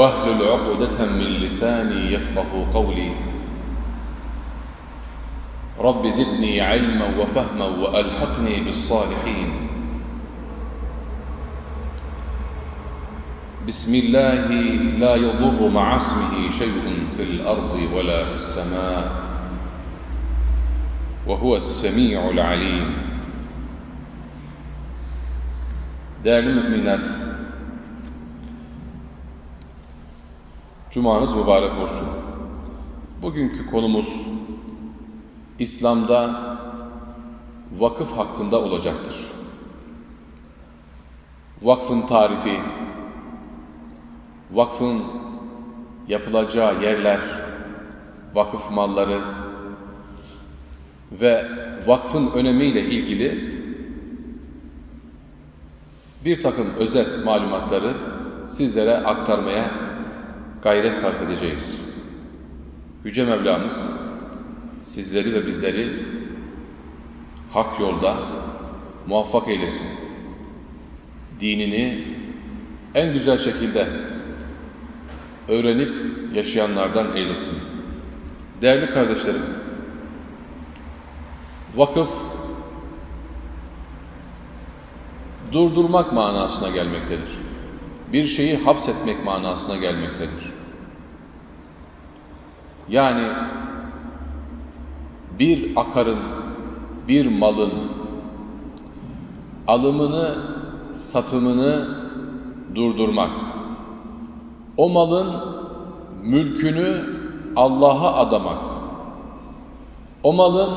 واهلل عقدة من لساني يفقه قولي. رب زدني علما وفهما وألحقني بالصالحين. بسم الله لا يضر مع اسمه شيء في الأرض ولا في السماء وهو السميع العليم. Değerli müminler, Cumanız mübarek olsun. Bugünkü konumuz İslam'da vakıf hakkında olacaktır. Vakfın tarifi, vakfın yapılacağı yerler, vakıf malları ve vakfın önemiyle ilgili bir takım özet malumatları sizlere aktarmaya gayret sarf edeceğiz. Yüce Mevlamız sizleri ve bizleri hak yolda muvaffak eylesin. Dinini en güzel şekilde öğrenip yaşayanlardan eylesin. Değerli kardeşlerim, vakıf durdurmak manasına gelmektedir. Bir şeyi hapsetmek manasına gelmektedir. Yani bir akarın, bir malın alımını, satımını durdurmak. O malın mülkünü Allah'a adamak. O malın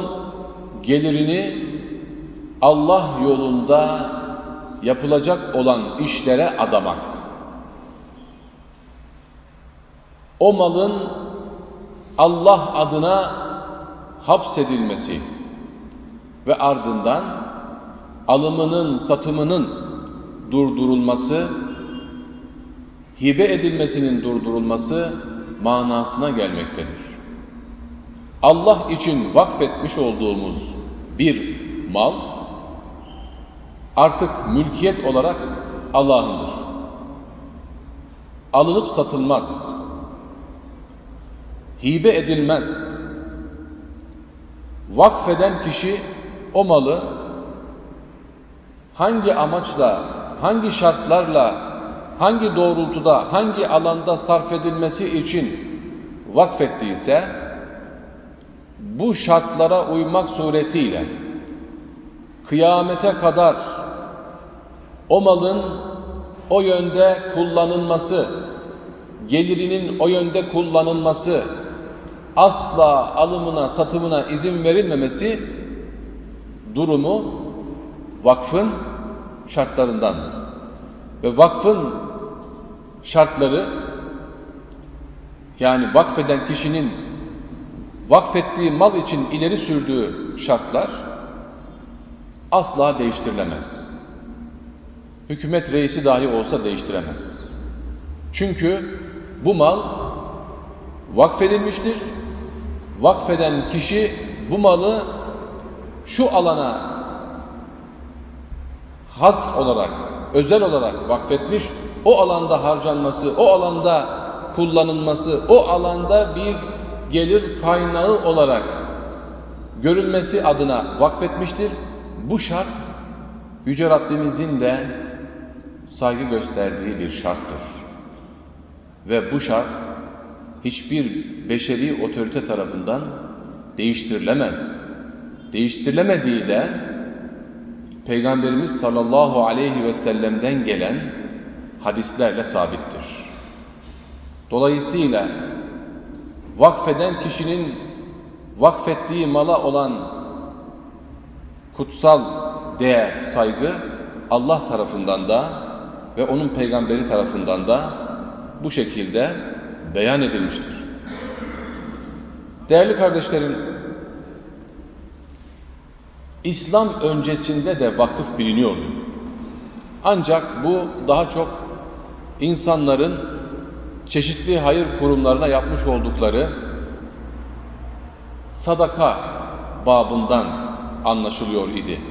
gelirini Allah yolunda yapılacak olan işlere adamak. O malın Allah adına hapsedilmesi ve ardından alımının, satımının durdurulması, hibe edilmesinin durdurulması manasına gelmektedir. Allah için vakfetmiş olduğumuz bir mal, artık mülkiyet olarak Allah'ındır. Alınıp satılmaz. Hibe edilmez. Vakfeden kişi o malı hangi amaçla, hangi şartlarla, hangi doğrultuda, hangi alanda sarf edilmesi için vakfettiyse bu şartlara uymak suretiyle kıyamete kadar o malın o yönde kullanılması, gelirinin o yönde kullanılması, asla alımına, satımına izin verilmemesi durumu vakfın şartlarından. Ve vakfın şartları yani vakfeden kişinin vakfettiği mal için ileri sürdüğü şartlar asla değiştirilemez. Hükümet reisi dahi olsa değiştiremez. Çünkü bu mal vakfedilmiştir. Vakfeden kişi bu malı şu alana has olarak, özel olarak vakfetmiş, o alanda harcanması, o alanda kullanılması, o alanda bir gelir kaynağı olarak görülmesi adına vakfetmiştir. Bu şart Yüce Rabbimizin de saygı gösterdiği bir şarttır. Ve bu şart hiçbir beşeri otorite tarafından değiştirilemez. Değiştirilemediği de Peygamberimiz sallallahu aleyhi ve sellem'den gelen hadislerle sabittir. Dolayısıyla vakfeden kişinin vakfettiği mala olan kutsal değer, saygı Allah tarafından da ve onun peygamberi tarafından da bu şekilde beyan edilmiştir. Değerli kardeşlerim, İslam öncesinde de vakıf biliniyordu. Ancak bu daha çok insanların çeşitli hayır kurumlarına yapmış oldukları sadaka babından anlaşılıyor idi.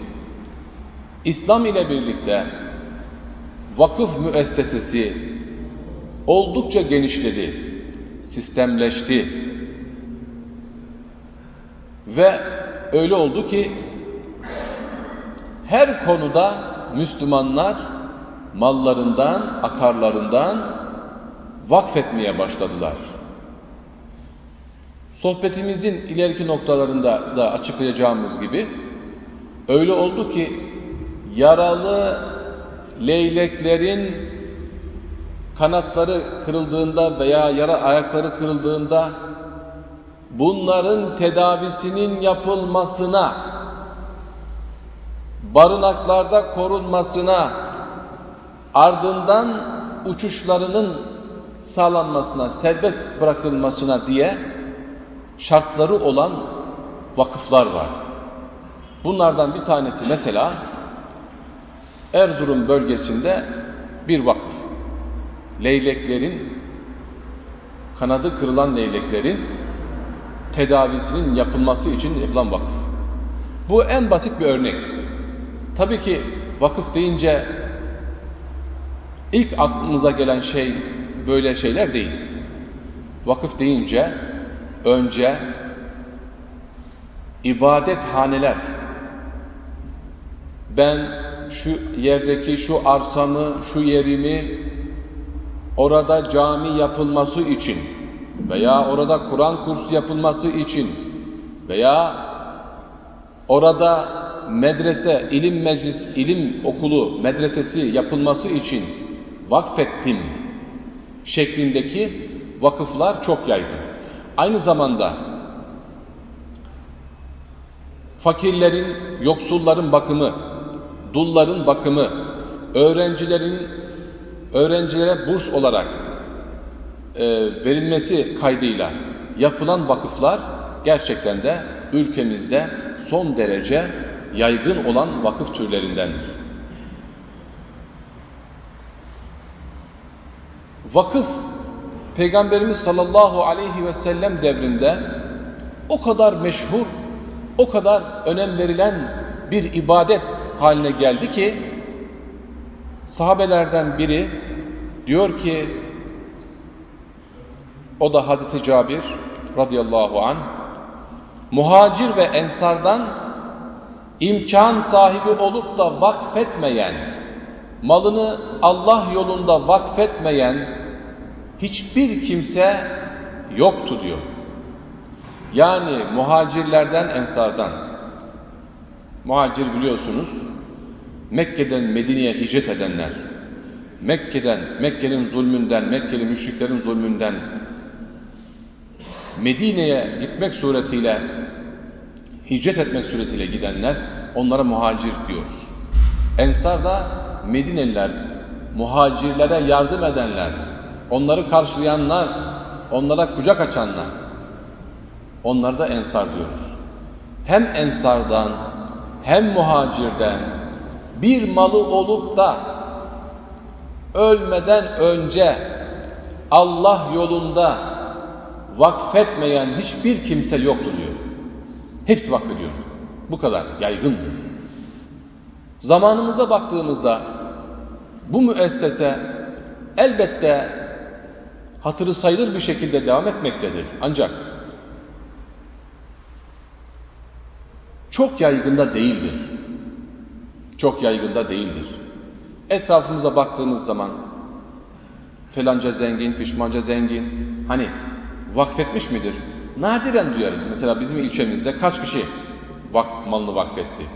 İslam ile birlikte vakıf müessesesi oldukça genişledi, sistemleşti ve öyle oldu ki her konuda Müslümanlar mallarından, akarlarından vakfetmeye başladılar. Sohbetimizin ileriki noktalarında da açıklayacağımız gibi öyle oldu ki yaralı leyleklerin kanatları kırıldığında veya yara ayakları kırıldığında bunların tedavisinin yapılmasına barınaklarda korunmasına ardından uçuşlarının sağlanmasına, serbest bırakılmasına diye şartları olan vakıflar var. Bunlardan bir tanesi mesela Erzurum bölgesinde bir vakıf. Leyleklerin, kanadı kırılan leyleklerin tedavisinin yapılması için yapılan vakıf. Bu en basit bir örnek. Tabii ki vakıf deyince ilk aklımıza gelen şey böyle şeyler değil. Vakıf deyince önce ibadethaneler ben şu yerdeki şu arsamı, şu yerimi orada cami yapılması için veya orada Kur'an kursu yapılması için veya orada medrese, ilim meclis, ilim okulu, medresesi yapılması için vakfettim şeklindeki vakıflar çok yaygın. Aynı zamanda fakirlerin, yoksulların bakımı, dulların bakımı, öğrencilerin öğrencilere burs olarak e, verilmesi kaydıyla yapılan vakıflar gerçekten de ülkemizde son derece yaygın olan vakıf türlerindendir. Vakıf Peygamberimiz sallallahu aleyhi ve sellem devrinde o kadar meşhur, o kadar önem verilen bir ibadet haline geldi ki sahabelerden biri diyor ki o da Hazreti Cabir radıyallahu an muhacir ve ensardan imkan sahibi olup da vakfetmeyen, malını Allah yolunda vakfetmeyen hiçbir kimse yoktu diyor. Yani muhacirlerden, ensardan. Muhacir biliyorsunuz, Mekke'den Medine'ye hicret edenler, Mekke'den, Mekke'nin zulmünden, Mekkeli müşriklerin zulmünden Medine'ye gitmek suretiyle hicret etmek suretiyle gidenler onlara muhacir diyoruz. Ensar da Medineliler, muhacirlere yardım edenler, onları karşılayanlar, onlara kucak açanlar. Onlara da ensar diyoruz. Hem ensardan hem muhacirden bir malı olup da ölmeden önce Allah yolunda vakfetmeyen hiçbir kimse yoktu diyor. Hepsi vakfediyor. Bu kadar yaygındı. Zamanımıza baktığımızda bu müessese elbette hatırı sayılır bir şekilde devam etmektedir. Ancak çok yaygında değildir. Çok yaygında değildir. Etrafımıza baktığımız zaman felanca zengin, fişmanca zengin hani vakfetmiş midir? Nadiren duyarız. Mesela bizim ilçemizde kaç kişi vakf malını vakfetti?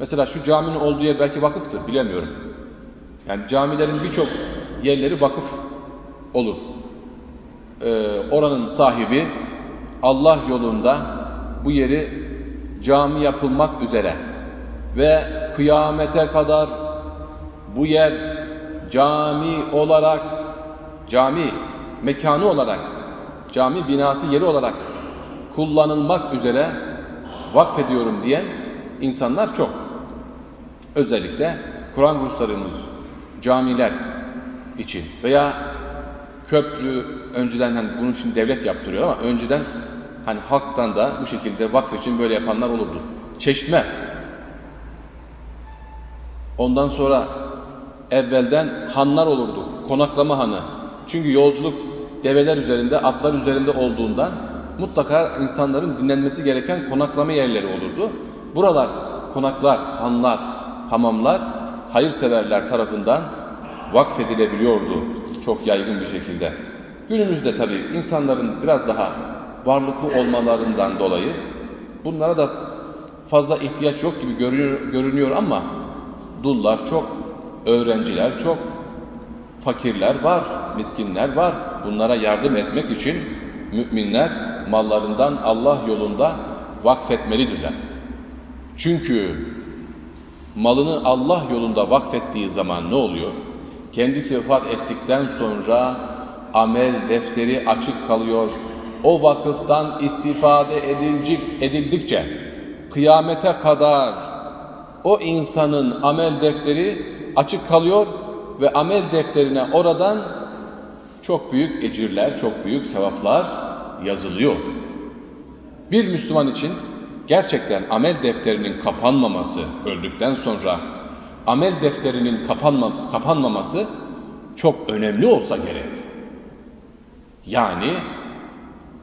Mesela şu caminin olduğu yer belki vakıftır bilemiyorum. Yani camilerin birçok yerleri vakıf olur. Ee, oranın sahibi Allah yolunda bu yeri cami yapılmak üzere ve kıyamete kadar bu yer cami olarak cami mekanı olarak, cami binası yeri olarak kullanılmak üzere vakfediyorum diyen insanlar çok. Özellikle Kur'an kurslarımız, camiler için veya köprü önceden hani bunu şimdi devlet yaptırıyor ama önceden hani halktan da bu şekilde vakf için böyle yapanlar olurdu. Çeşme. Ondan sonra evvelden hanlar olurdu. Konaklama hanı. Çünkü yolculuk develer üzerinde, atlar üzerinde olduğundan mutlaka insanların dinlenmesi gereken konaklama yerleri olurdu. Buralar konaklar, hanlar, hamamlar hayırseverler tarafından vakfedilebiliyordu çok yaygın bir şekilde. Günümüzde tabii insanların biraz daha varlıklı olmalarından dolayı bunlara da fazla ihtiyaç yok gibi görünüyor, ama dullar çok, öğrenciler çok, fakirler var, miskinler var. Bunlara yardım etmek için müminler mallarından Allah yolunda vakfetmelidirler. Çünkü malını Allah yolunda vakfettiği zaman ne oluyor? Kendisi vefat ettikten sonra amel defteri açık kalıyor. O vakıftan istifade edildikçe kıyamete kadar o insanın amel defteri açık kalıyor ve amel defterine oradan çok büyük ecirler, çok büyük sevaplar yazılıyor. Bir Müslüman için gerçekten amel defterinin kapanmaması öldükten sonra amel defterinin kapanma, kapanmaması çok önemli olsa gerek. Yani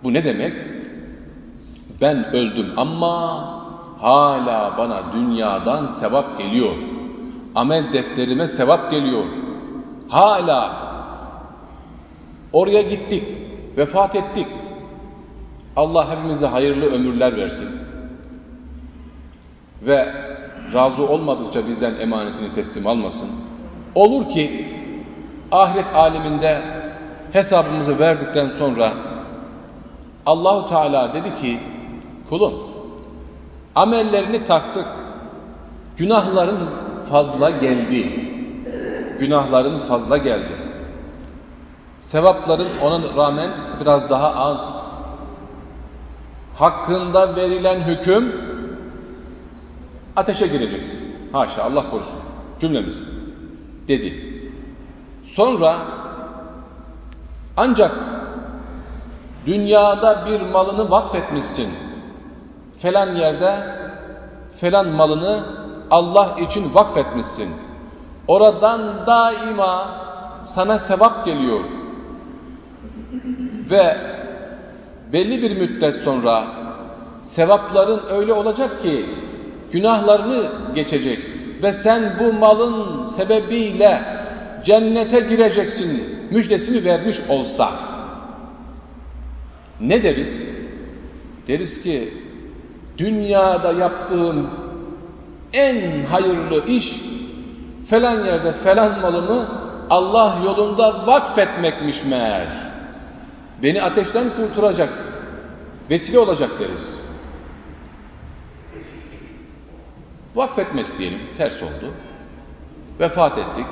bu ne demek? Ben öldüm ama hala bana dünyadan sevap geliyor. Amel defterime sevap geliyor. Hala oraya gittik, vefat ettik. Allah hepimize hayırlı ömürler versin. Ve razı olmadıkça bizden emanetini teslim almasın. Olur ki ahiret aleminde hesabımızı verdikten sonra Allahu Teala dedi ki kulum amellerini tarttık. Günahların fazla geldi. Günahların fazla geldi. Sevapların ona rağmen biraz daha az. Hakkında verilen hüküm ateşe gireceksin. Haşa Allah korusun cümlemiz dedi. Sonra ancak dünyada bir malını vakfetmişsin. Falan yerde falan malını Allah için vakfetmişsin. Oradan daima sana sevap geliyor. Ve belli bir müddet sonra sevapların öyle olacak ki günahlarını geçecek ve sen bu malın sebebiyle cennete gireceksin müjdesini vermiş olsa ne deriz? Deriz ki dünyada yaptığım en hayırlı iş falan yerde falan malımı Allah yolunda vakfetmekmiş meğer. Beni ateşten kurtaracak, vesile olacak deriz. Vakfetmedik diyelim, ters oldu. Vefat ettik.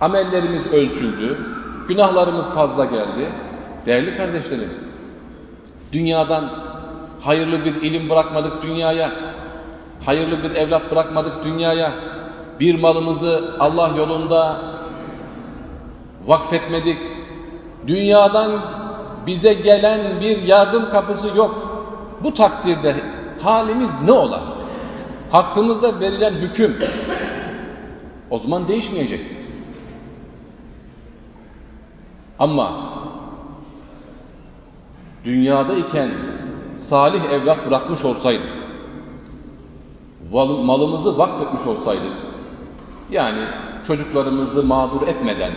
Amellerimiz ölçüldü. Günahlarımız fazla geldi. Değerli kardeşlerim, dünyadan hayırlı bir ilim bırakmadık dünyaya. Hayırlı bir evlat bırakmadık dünyaya. Bir malımızı Allah yolunda vakfetmedik. Dünyadan bize gelen bir yardım kapısı yok. Bu takdirde halimiz ne ola? Hakkımızda verilen hüküm o zaman değişmeyecek. Ama dünyada iken salih evlat bırakmış olsaydık, malımızı vakfetmiş olsaydık, yani çocuklarımızı mağdur etmeden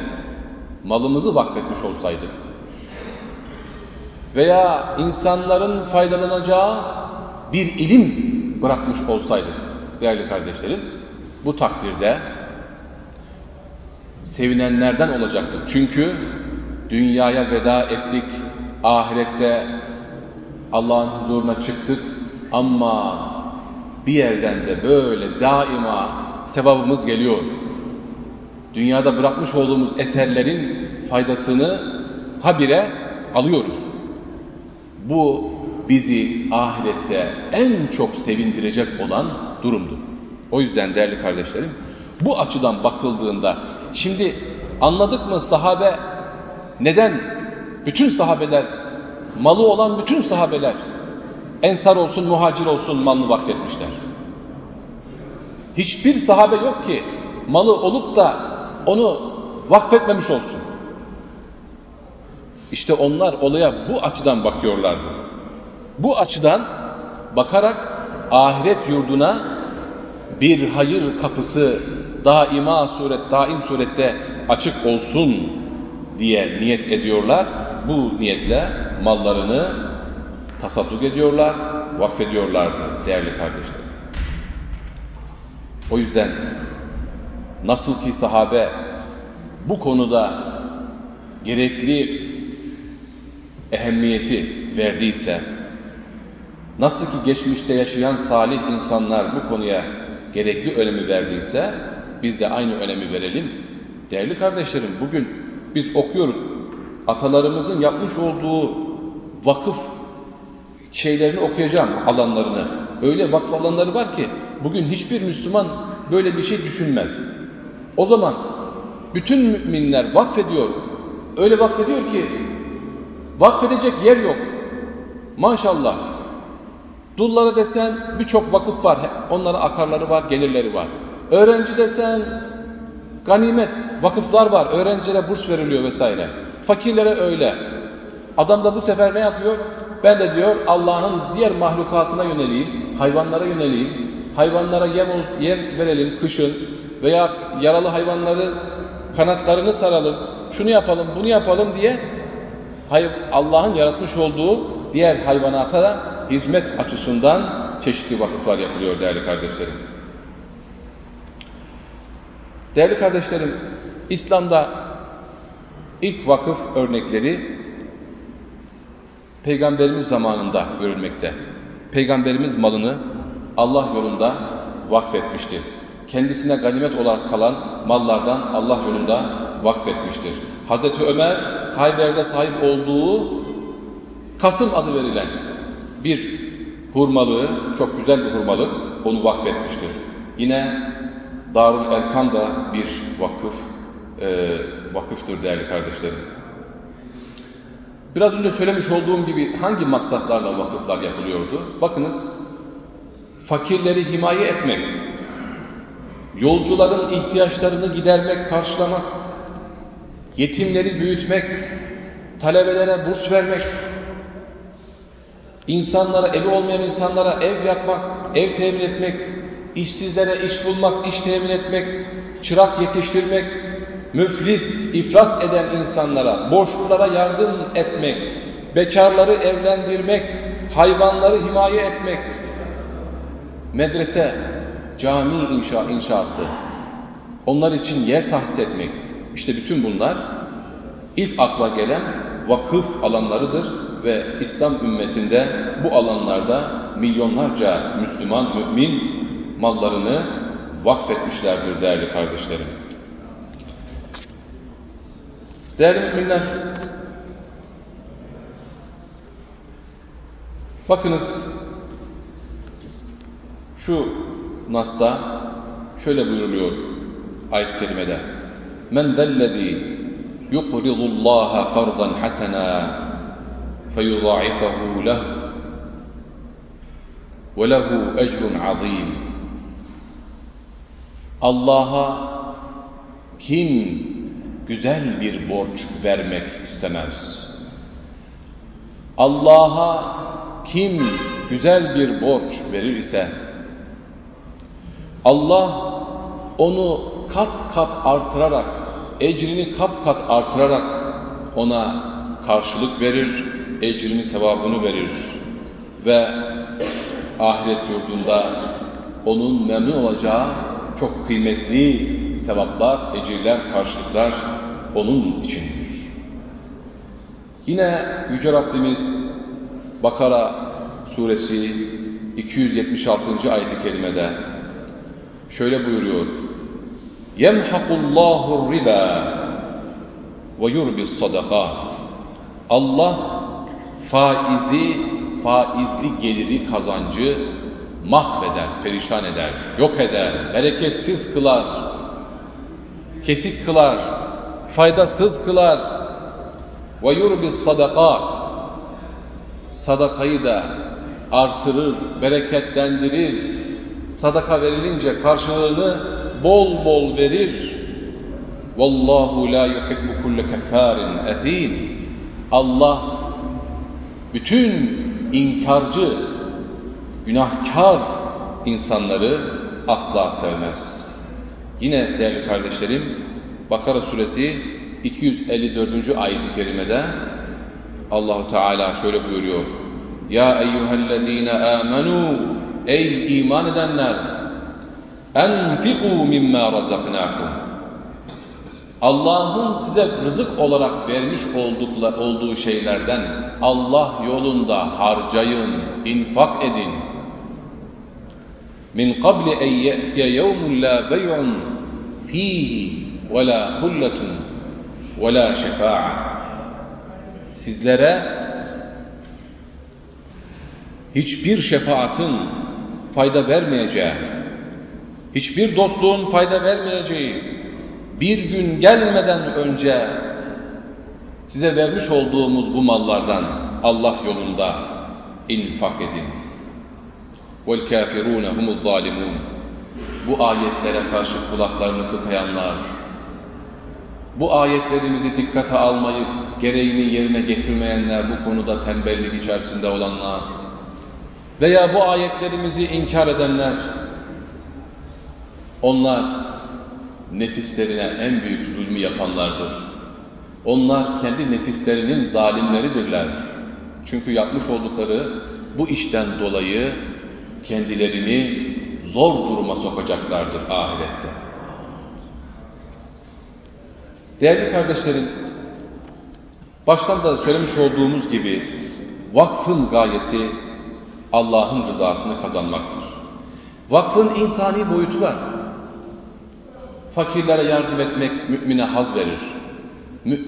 malımızı vakfetmiş olsaydık veya insanların faydalanacağı bir ilim bırakmış olsaydık değerli kardeşlerim, bu takdirde sevinenlerden olacaktık. Çünkü dünyaya veda ettik, ahirette Allah'ın huzuruna çıktık ama bir yerden de böyle daima sevabımız geliyor. Dünyada bırakmış olduğumuz eserlerin faydasını habire alıyoruz. Bu bizi ahirette en çok sevindirecek olan durumdur. O yüzden değerli kardeşlerim bu açıdan bakıldığında şimdi anladık mı sahabe neden bütün sahabeler malı olan bütün sahabeler ensar olsun muhacir olsun malını vakfetmişler. Hiçbir sahabe yok ki malı olup da onu vakfetmemiş olsun. İşte onlar olaya bu açıdan bakıyorlardı. Bu açıdan bakarak ahiret yurduna bir hayır kapısı daima suret, daim surette açık olsun diye niyet ediyorlar. Bu niyetle mallarını tasadduk ediyorlar, vakfediyorlardı değerli kardeşler. O yüzden nasıl ki sahabe bu konuda gerekli ehemmiyeti verdiyse, nasıl ki geçmişte yaşayan salih insanlar bu konuya gerekli önemi verdiyse, biz de aynı önemi verelim. Değerli kardeşlerim, bugün biz okuyoruz. Atalarımızın yapmış olduğu vakıf şeylerini okuyacağım alanlarını. Öyle vakıf alanları var ki bugün hiçbir Müslüman böyle bir şey düşünmez. O zaman bütün müminler vakfediyor. Öyle vakfediyor ki vakfedecek yer yok. Maşallah. Dullara desen birçok vakıf var. Onlara akarları var, gelirleri var. Öğrenci desen ganimet, vakıflar var. Öğrencilere burs veriliyor vesaire. Fakirlere öyle. Adam da bu sefer ne yapıyor? Ben de diyor Allah'ın diğer mahlukatına yöneleyim, hayvanlara yöneleyim, hayvanlara yem, yem verelim kışın veya yaralı hayvanları kanatlarını saralım, şunu yapalım, bunu yapalım diye Allah'ın yaratmış olduğu diğer hayvanata da hizmet açısından çeşitli vakıflar yapılıyor değerli kardeşlerim. Değerli kardeşlerim, İslam'da ilk vakıf örnekleri Peygamberimiz zamanında görülmekte. Peygamberimiz malını Allah yolunda vakfetmiştir. Kendisine ganimet olarak kalan mallardan Allah yolunda vakfetmiştir. Hazreti Ömer Hayber'de sahip olduğu Kasım adı verilen bir hurmalığı, çok güzel bir hurmalık, onu vakfetmiştir. Yine Darul Erkan da bir vakıf, e, vakıftır değerli kardeşlerim. Biraz önce söylemiş olduğum gibi hangi maksatlarla vakıflar yapılıyordu? Bakınız, fakirleri himaye etmek, yolcuların ihtiyaçlarını gidermek, karşılamak, yetimleri büyütmek, talebelere burs vermek, insanlara, evi olmayan insanlara ev yapmak, ev temin etmek, işsizlere iş bulmak, iş temin etmek, çırak yetiştirmek, müflis, iflas eden insanlara, borçlulara yardım etmek, bekarları evlendirmek, hayvanları himaye etmek, medrese, cami inşa, inşası, onlar için yer tahsis etmek, işte bütün bunlar ilk akla gelen vakıf alanlarıdır ve İslam ümmetinde bu alanlarda milyonlarca Müslüman, mümin mallarını vakfetmişlerdir değerli kardeşlerim. Değerli müminler, bakınız şu Nas'ta şöyle buyuruluyor ayet-i kerimede. Men zellezî yuqridu Allaha qardan hasena feyudâ'ifahu lehu ve lehu ecrun azîm. Allah'a kim güzel bir borç vermek istemez. Allah'a kim güzel bir borç verir ise Allah onu kat kat artırarak, ecrini kat kat artırarak ona karşılık verir, ecrini sevabını verir ve ahiret yurdunda onun memnun olacağı çok kıymetli sevaplar, ecirler, karşılıklar onun içindir. Yine Yüce Rabbimiz Bakara suresi 276. ayet-i kerimede şöyle buyuruyor. Yemhakullahu riba ve yurbis sadakat. Allah faizi, faizli geliri, kazancı mahveder, perişan eder, yok eder, bereketsiz kılar, kesik kılar, faydasız kılar. Ve yurbis sadakat sadakayı da artırır, bereketlendirir. Sadaka verilince karşılığını bol bol verir. Vallahu la yuhibbu kulle keffarin ezim. Allah bütün inkarcı, günahkar insanları asla sevmez. Yine değerli kardeşlerim, Bakara suresi 254. ayet-i kerimede Allahu Teala şöyle buyuruyor. Ya eyyühellezine amenu ey iman edenler enfiku mimma razaknakum Allah'ın size rızık olarak vermiş oldukla, olduğu şeylerden Allah yolunda harcayın, infak edin. Min qabli en ye'tiye yevmun la bey'un fihi ve la hulletun ve la şefa'a. Sizlere hiçbir şefaatin fayda vermeyeceği, hiçbir dostluğun fayda vermeyeceği, bir gün gelmeden önce size vermiş olduğumuz bu mallardan Allah yolunda infak edin. وَالْكَافِرُونَ هُمُ الظَّالِمُونَ Bu ayetlere karşı kulaklarını tıkayanlar, bu ayetlerimizi dikkate almayıp gereğini yerine getirmeyenler, bu konuda tembellik içerisinde olanlar veya bu ayetlerimizi inkar edenler, onlar nefislerine en büyük zulmü yapanlardır. Onlar kendi nefislerinin zalimleridirler. Çünkü yapmış oldukları bu işten dolayı kendilerini zor duruma sokacaklardır ahirette. Değerli kardeşlerim, baştan da söylemiş olduğumuz gibi vakfın gayesi Allah'ın rızasını kazanmaktır. Vakfın insani boyutu var. Fakirlere yardım etmek mümine haz verir. Mü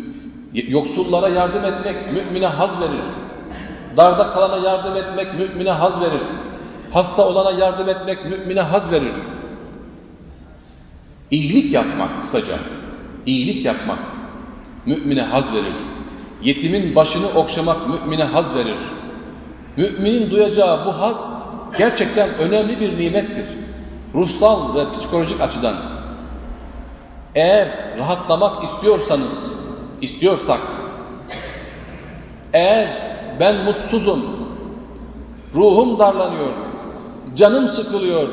yoksullara yardım etmek mümine haz verir. Darda kalana yardım etmek mümine haz verir. Hasta olana yardım etmek mümine haz verir. İyilik yapmak kısaca, iyilik yapmak mümine haz verir. Yetimin başını okşamak mümine haz verir. Müminin duyacağı bu haz gerçekten önemli bir nimettir. Ruhsal ve psikolojik açıdan. Eğer rahatlamak istiyorsanız, istiyorsak, eğer ben mutsuzum, ruhum darlanıyor, canım sıkılıyor,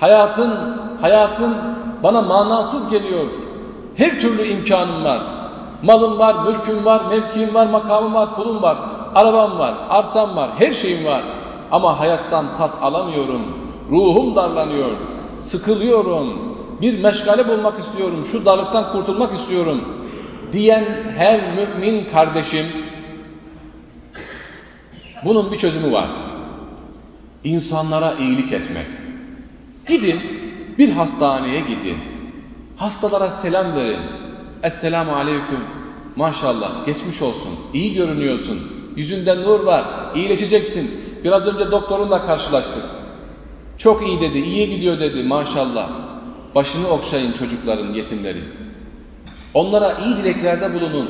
hayatın, hayatın bana manasız geliyor, her türlü imkanım var, malım var, mülküm var, mevkiim var, makamım var, pulum var, arabam var, arsam var, her şeyim var. Ama hayattan tat alamıyorum, ruhum darlanıyor, sıkılıyorum, bir meşgale bulmak istiyorum, şu darlıktan kurtulmak istiyorum diyen her mümin kardeşim bunun bir çözümü var. İnsanlara iyilik etmek. Gidin bir hastaneye gidin. Hastalara selam verin. Esselamu aleyküm. Maşallah geçmiş olsun. İyi görünüyorsun. Yüzünde nur var. İyileşeceksin. Biraz önce doktorunla karşılaştık. Çok iyi dedi. İyi gidiyor dedi. Maşallah. Başını okşayın çocukların, yetimlerin. Onlara iyi dileklerde bulunun.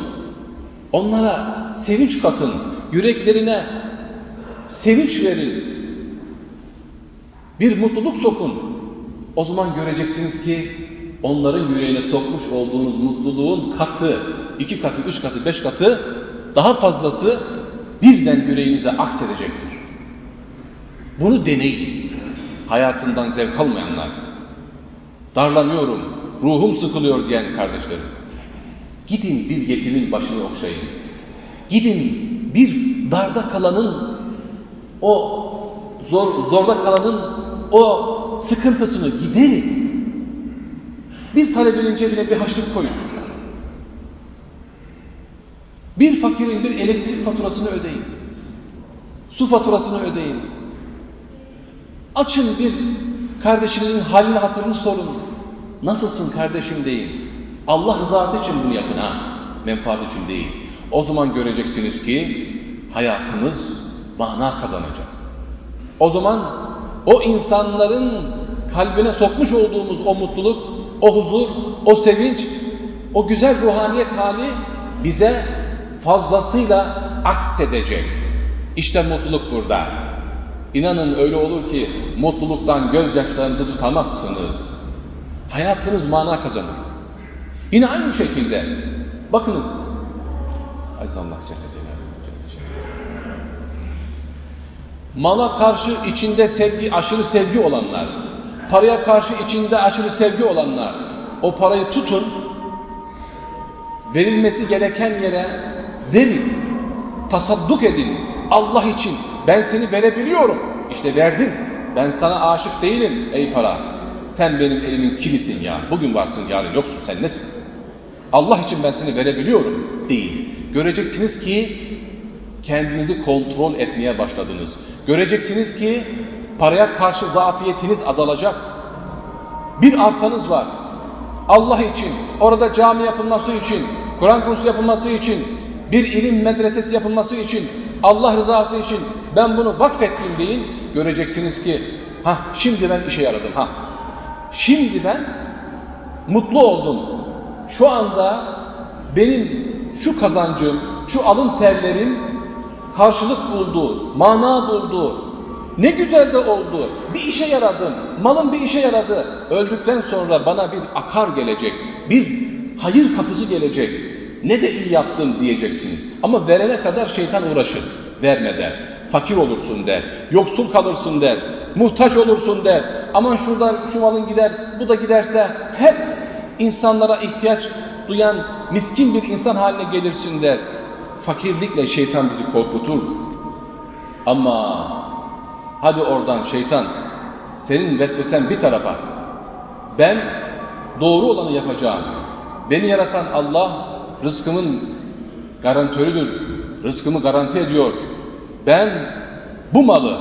Onlara sevinç katın. Yüreklerine sevinç verin. Bir mutluluk sokun. O zaman göreceksiniz ki onların yüreğine sokmuş olduğunuz mutluluğun katı, iki katı, üç katı, beş katı daha fazlası birden yüreğinize aksedecektir. Bunu deneyin. Hayatından zevk almayanlar, darlanıyorum, ruhum sıkılıyor diyen kardeşlerim. Gidin bir yetimin başını okşayın. Gidin bir darda kalanın, o zor, zorda kalanın o sıkıntısını giderin. Bir talebenin cebine bir haçlık koyun. Bir fakirin bir elektrik faturasını ödeyin. Su faturasını ödeyin. Açın bir kardeşinizin halini hatırını sorun. Nasılsın kardeşim deyin. Allah rızası için bunu yapın ha. Menfaat için değil. O zaman göreceksiniz ki hayatınız mana kazanacak. O zaman o insanların kalbine sokmuş olduğumuz o mutluluk, o huzur, o sevinç, o güzel ruhaniyet hali bize fazlasıyla aksedecek. İşte mutluluk burada. İnanın öyle olur ki mutluluktan gözyaşlarınızı tutamazsınız. Hayatınız mana kazanır. Yine aynı şekilde bakınız. Aziz Allah Celle Celaluhu. Mala karşı içinde sevgi, aşırı sevgi olanlar, paraya karşı içinde aşırı sevgi olanlar, o parayı tutun, verilmesi gereken yere verin, tasadduk edin, Allah için ben seni verebiliyorum, işte verdin, ben sana aşık değilim ey para, sen benim elimin kilisin ya, bugün varsın yarın yoksun, sen nesin? Allah için ben seni verebiliyorum değil. Göreceksiniz ki kendinizi kontrol etmeye başladınız. Göreceksiniz ki paraya karşı zafiyetiniz azalacak. Bir arsanız var. Allah için, orada cami yapılması için, Kur'an kursu yapılması için, bir ilim medresesi yapılması için, Allah rızası için ben bunu vakfettim deyin. Göreceksiniz ki ha şimdi ben işe yaradım ha. Şimdi ben mutlu oldum. Şu anda benim şu kazancım, şu alın terlerim karşılık buldu, mana buldu. Ne güzel de oldu. Bir işe yaradım. Malım bir işe yaradı. Öldükten sonra bana bir akar gelecek. Bir hayır kapısı gelecek. Ne de iyi yaptım diyeceksiniz. Ama verene kadar şeytan uğraşır. Verme der. Fakir olursun der. Yoksul kalırsın der. Muhtaç olursun der. Aman şurada şu malın gider, bu da giderse hep insanlara ihtiyaç duyan miskin bir insan haline gelirsin der. Fakirlikle şeytan bizi korkutur. Ama hadi oradan şeytan senin vesvesen bir tarafa. Ben doğru olanı yapacağım. Beni yaratan Allah rızkımın garantörüdür. Rızkımı garanti ediyor. Ben bu malı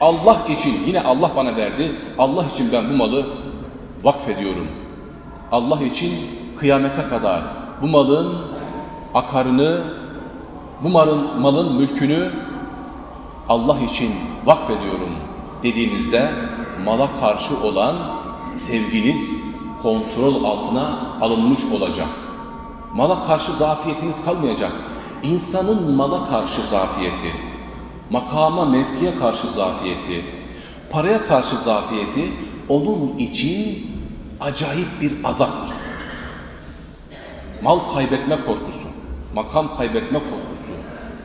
Allah için yine Allah bana verdi. Allah için ben bu malı vakfediyorum. Allah için kıyamete kadar bu malın akarını, bu malın, malın mülkünü Allah için vakfediyorum dediğinizde mala karşı olan sevginiz kontrol altına alınmış olacak. Mala karşı zafiyetiniz kalmayacak. İnsanın mala karşı zafiyeti, makama, mevkiye karşı zafiyeti, paraya karşı zafiyeti onun için acayip bir azaptır. Mal kaybetme korkusu, makam kaybetme korkusu,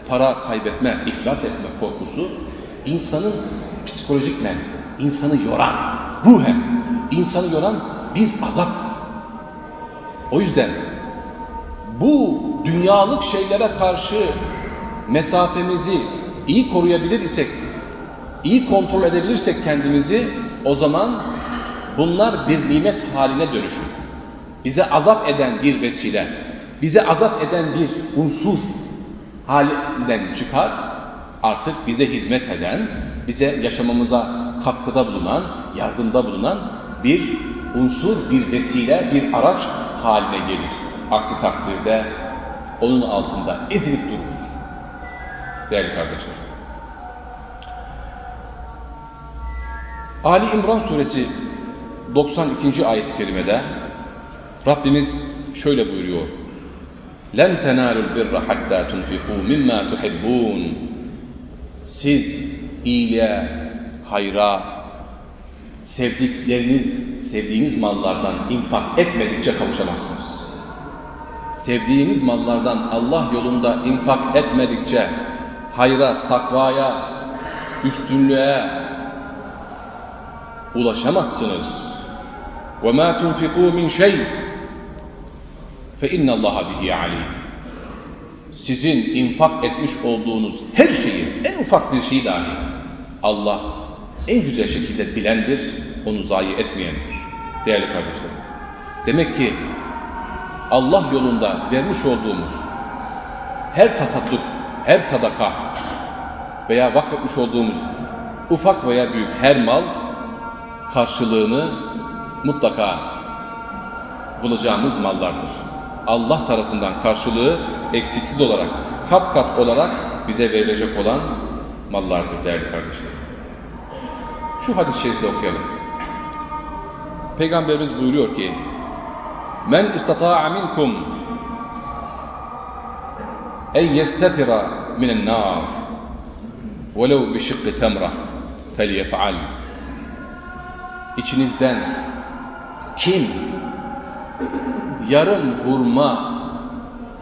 para kaybetme, iflas etme korkusu insanın psikolojikmen, insanı yoran, ruhen insanı yoran bir azaptır. O yüzden bu dünyalık şeylere karşı mesafemizi iyi koruyabilir isek, iyi kontrol edebilirsek kendimizi o zaman bunlar bir nimet haline dönüşür. Bize azap eden bir vesile, bize azap eden bir unsur halinden çıkar. Artık bize hizmet eden, bize yaşamamıza katkıda bulunan, yardımda bulunan bir unsur, bir vesile, bir araç haline gelir. Aksi takdirde onun altında ezilip dururuz. Değerli kardeşler. Ali İmran suresi 92. ayet-i kerimede Rabbimiz şöyle buyuruyor. لَنْ تَنَالُوا الْبِرَّ حَتَّى تُنْفِقُوا مِمَّا تُحِبُّونَ Siz iyiliğe, hayra, sevdikleriniz, sevdiğiniz mallardan infak etmedikçe kavuşamazsınız. Sevdiğiniz mallardan Allah yolunda infak etmedikçe hayra, takvaya, üstünlüğe ulaşamazsınız. وَمَا تُنْفِقُوا مِنْ شَيْءٍ fe innallaha bihi alim. Sizin infak etmiş olduğunuz her şeyi, en ufak bir şeyi dahi Allah en güzel şekilde bilendir, onu zayi etmeyendir. Değerli kardeşlerim. Demek ki Allah yolunda vermiş olduğumuz her tasadduk, her sadaka veya vakfetmiş olduğumuz ufak veya büyük her mal karşılığını mutlaka bulacağımız mallardır. Allah tarafından karşılığı eksiksiz olarak, kat kat olarak bize verilecek olan mallardır değerli kardeşler. Şu hadis-i şerifi okuyalım. Peygamberimiz buyuruyor ki Men istata'a minkum en yestetira minen nar velev bi şıkkı temra felyef'al İçinizden kim yarım hurma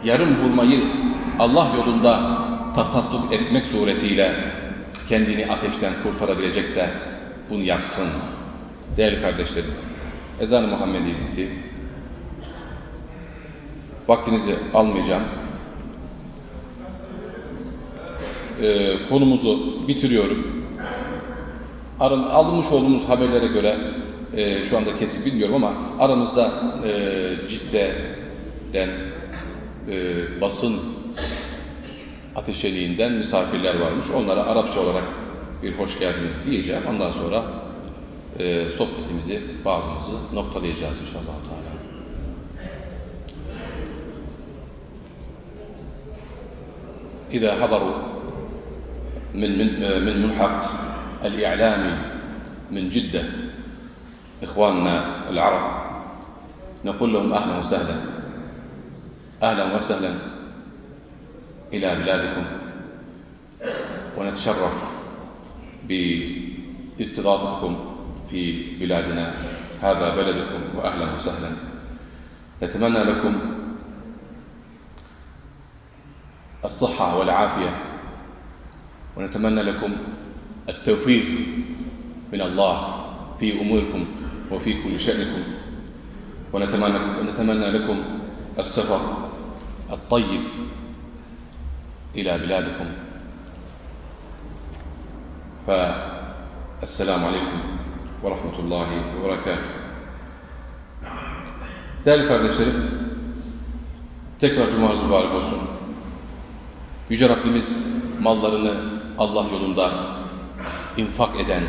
yarım hurmayı Allah yolunda tasadduk etmek suretiyle kendini ateşten kurtarabilecekse bunu yapsın. Değerli kardeşlerim, ezan-ı Muhammedi bitti. Vaktinizi almayacağım. Ee, konumuzu bitiriyorum. Aran, alınmış olduğumuz haberlere göre e, şu anda kesin bilmiyorum ama aramızda e, Cidde'den e, basın ateşeliğinden misafirler varmış. Onlara Arapça olarak bir hoş geldiniz diyeceğim. Ondan sonra e, sohbetimizi, bazımızı noktalayacağız inşallah. Teala. إذا حضروا من من من ملحق الإعلامي من جدة إخواننا العرب نقول لهم أهلا وسهلا. أهلا وسهلا إلى بلادكم. ونتشرف باستضافتكم في بلادنا. هذا بلدكم وأهلا وسهلا. نتمنى لكم الصحة والعافية. ونتمنى لكم التوفيق من الله في أموركم وفي كل شأنكم. ونتمنى, ونتمنى لكم السفر الطيب إلى بلادكم فالسلام عليكم ورحمة الله وبركاته Değerli kardeşlerim, tekrar cumanız mübarek olsun. Yüce Rabbimiz mallarını Allah yolunda infak eden,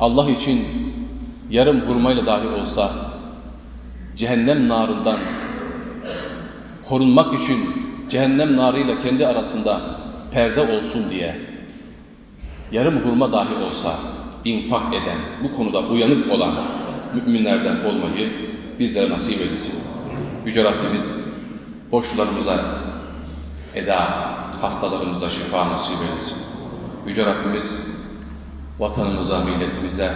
Allah için yarım hurmayla dahi olsa cehennem narından korunmak için cehennem narıyla kendi arasında perde olsun diye yarım hurma dahi olsa infak eden, bu konuda uyanık olan müminlerden olmayı bizlere nasip etsin. Yüce Rabbimiz borçlarımıza eda, hastalarımıza şifa nasip etsin. Yüce Rabbimiz vatanımıza, milletimize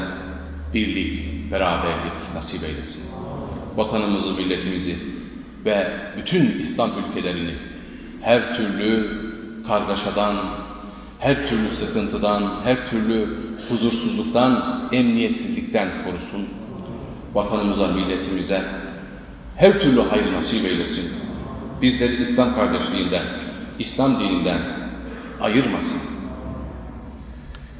birlik, beraberlik nasip eylesin. Vatanımızı, milletimizi ve bütün İslam ülkelerini her türlü kargaşadan, her türlü sıkıntıdan, her türlü huzursuzluktan, emniyetsizlikten korusun. Vatanımıza, milletimize her türlü hayır nasip eylesin. Bizleri İslam kardeşliğinden, İslam dininden ayırmasın.